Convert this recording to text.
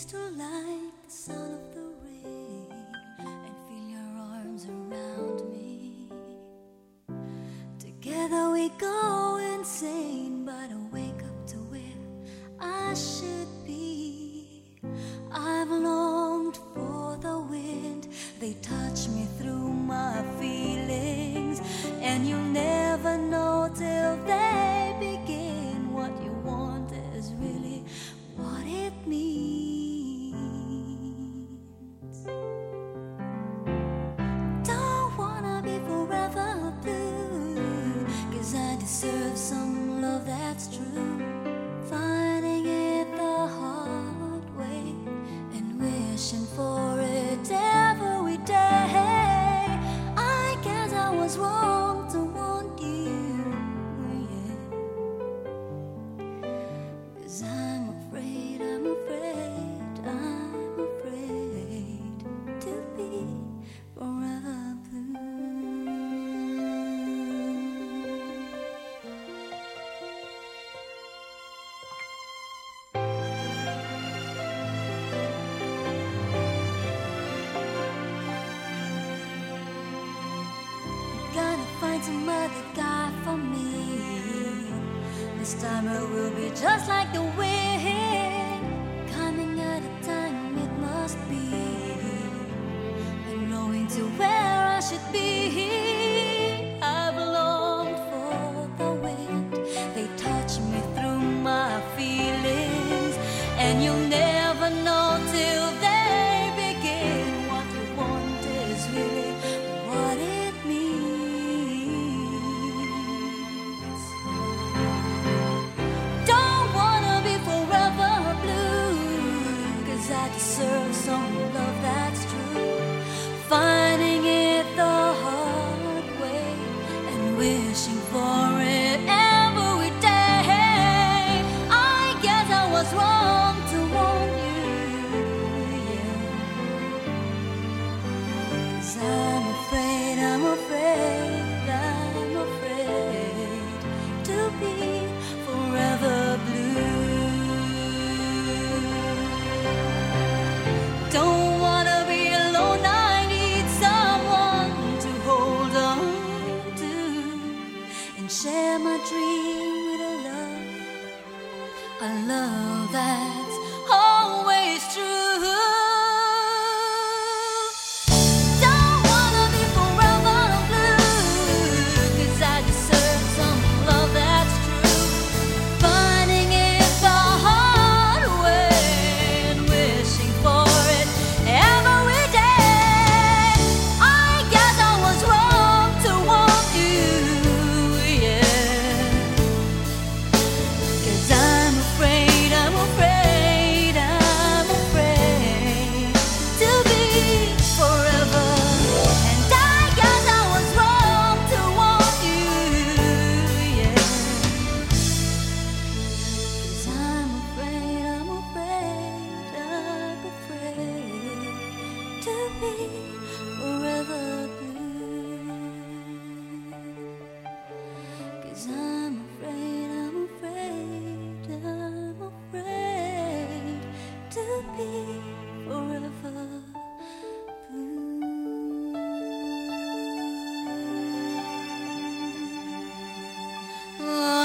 used to like the sound of the rain and feel your arms around me. Together we go insane, but I wake up to where I should be. I've longed for the wind, they touch me through my feelings, and you'll never Gonna find some other guy for me. This time it will be just like the wind, coming at a time it must be, and knowing to where I should be. I've longed for the wind, they touch me through my feelings, and you'll never know till deserve some love that's true. Finding it the hard way and wishing for it every day. I guess I was wrong to want you, yeah. Cause I'm afraid, I'm afraid, Don't wanna be alone, I need someone to hold on to and share my dream with a love, a love that Oh.